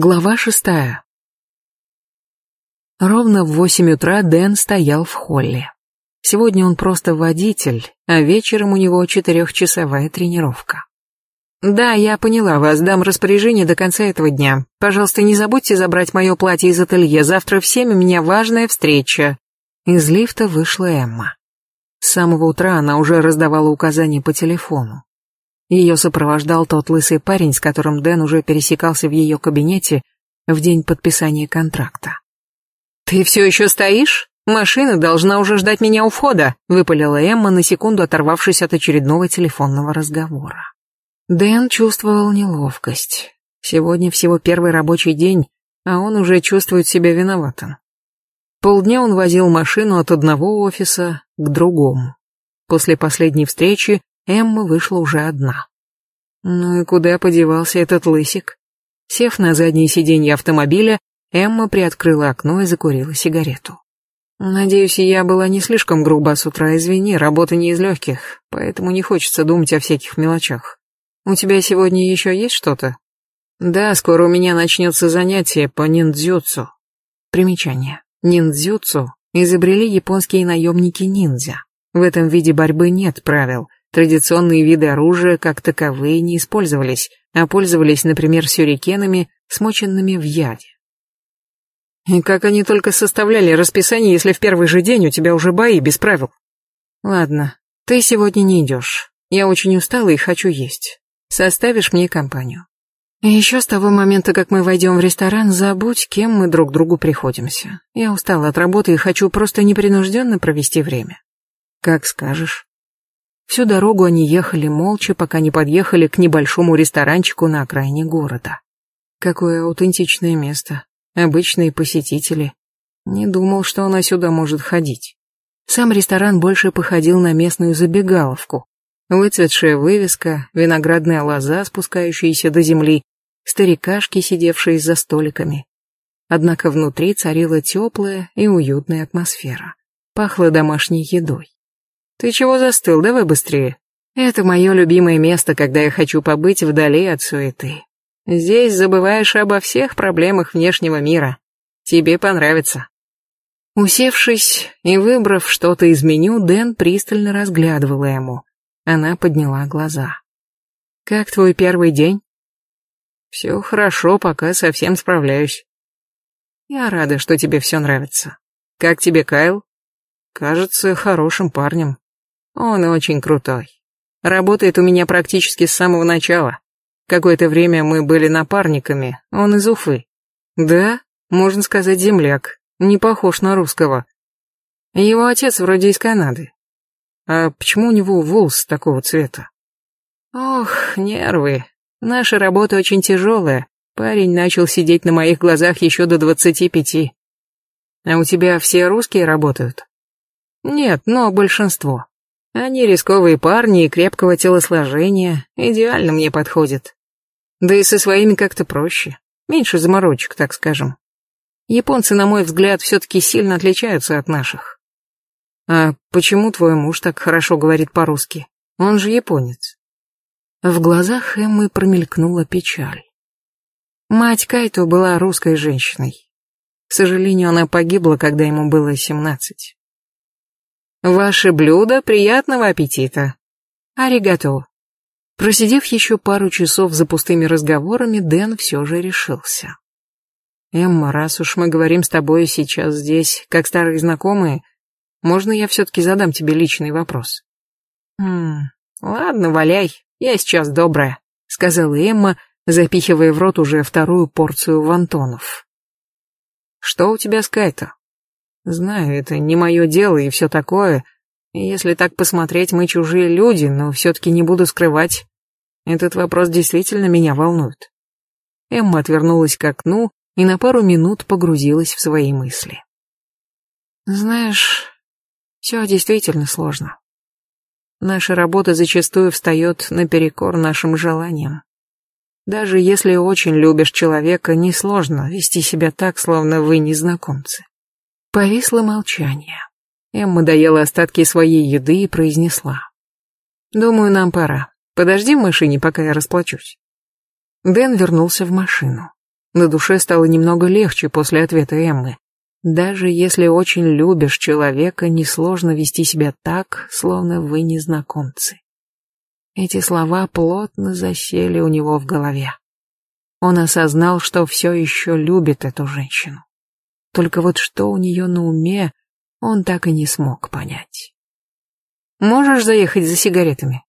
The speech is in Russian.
Глава шестая. Ровно в восемь утра Дэн стоял в холле. Сегодня он просто водитель, а вечером у него четырехчасовая тренировка. «Да, я поняла вас, дам распоряжение до конца этого дня. Пожалуйста, не забудьте забрать мое платье из ателье, завтра в семь у меня важная встреча». Из лифта вышла Эмма. С самого утра она уже раздавала указания по телефону. Ее сопровождал тот лысый парень, с которым Дэн уже пересекался в ее кабинете в день подписания контракта. «Ты все еще стоишь? Машина должна уже ждать меня у входа», выпалила Эмма на секунду, оторвавшись от очередного телефонного разговора. Дэн чувствовал неловкость. Сегодня всего первый рабочий день, а он уже чувствует себя виноватым. Полдня он возил машину от одного офиса к другому. После последней встречи Эмма вышла уже одна. Ну и куда подевался этот лысик? Сев на заднее сиденье автомобиля, Эмма приоткрыла окно и закурила сигарету. Надеюсь, я была не слишком груба с утра, извини, работа не из легких, поэтому не хочется думать о всяких мелочах. У тебя сегодня еще есть что-то? Да, скоро у меня начнется занятие по ниндзюцу. Примечание. Ниндзюцу изобрели японские наемники-ниндзя. В этом виде борьбы нет правил, Традиционные виды оружия как таковые не использовались, а пользовались, например, сюрикенами, смоченными в яде. И как они только составляли расписание, если в первый же день у тебя уже бои без правил? Ладно, ты сегодня не идешь. Я очень устала и хочу есть. Составишь мне компанию. И еще с того момента, как мы войдем в ресторан, забудь, кем мы друг другу приходимся. Я устала от работы и хочу просто непринужденно провести время. Как скажешь. Всю дорогу они ехали молча, пока не подъехали к небольшому ресторанчику на окраине города. Какое аутентичное место. Обычные посетители. Не думал, что она сюда может ходить. Сам ресторан больше походил на местную забегаловку. Выцветшая вывеска, виноградная лоза, спускающаяся до земли, старикашки, сидевшие за столиками. Однако внутри царила теплая и уютная атмосфера. Пахло домашней едой. Ты чего застыл? Давай быстрее. Это мое любимое место, когда я хочу побыть вдали от суеты. Здесь забываешь обо всех проблемах внешнего мира. Тебе понравится. Усевшись и выбрав что-то из меню, Дэн пристально разглядывала ему. Она подняла глаза. «Как твой первый день?» «Все хорошо, пока совсем справляюсь». «Я рада, что тебе все нравится. Как тебе Кайл?» «Кажется хорошим парнем. Он очень крутой. Работает у меня практически с самого начала. Какое-то время мы были напарниками, он из Уфы. Да, можно сказать, земляк, не похож на русского. Его отец вроде из Канады. А почему у него волос такого цвета? Ох, нервы. Наша работа очень тяжелая. Парень начал сидеть на моих глазах еще до двадцати пяти. А у тебя все русские работают? Нет, но большинство. Они рисковые парни и крепкого телосложения, идеально мне подходят. Да и со своими как-то проще, меньше заморочек, так скажем. Японцы, на мой взгляд, все-таки сильно отличаются от наших. А почему твой муж так хорошо говорит по-русски? Он же японец. В глазах Эммы промелькнула печаль. Мать Кайто была русской женщиной. К сожалению, она погибла, когда ему было семнадцать. Ваше блюдо, приятного аппетита. Аригато. Просидев еще пару часов за пустыми разговорами, Дэн все же решился. Эмма, раз уж мы говорим с тобой сейчас здесь, как старые знакомые, можно я все-таки задам тебе личный вопрос? Хм, ладно, валяй, я сейчас добрая, сказала Эмма, запихивая в рот уже вторую порцию вантонов. Что у тебя с Кайто? Знаю, это не мое дело и все такое. Если так посмотреть, мы чужие люди, но все-таки не буду скрывать. Этот вопрос действительно меня волнует. Эмма отвернулась к окну и на пару минут погрузилась в свои мысли. Знаешь, все действительно сложно. Наша работа зачастую встает наперекор нашим желаниям. Даже если очень любишь человека, несложно вести себя так, словно вы незнакомцы. Повисло молчание. Эмма доела остатки своей еды и произнесла. «Думаю, нам пора. Подожди в машине, пока я расплачусь». Дэн вернулся в машину. На душе стало немного легче после ответа Эммы. Даже если очень любишь человека, несложно вести себя так, словно вы незнакомцы. Эти слова плотно засели у него в голове. Он осознал, что все еще любит эту женщину. Только вот что у нее на уме, он так и не смог понять. «Можешь заехать за сигаретами?»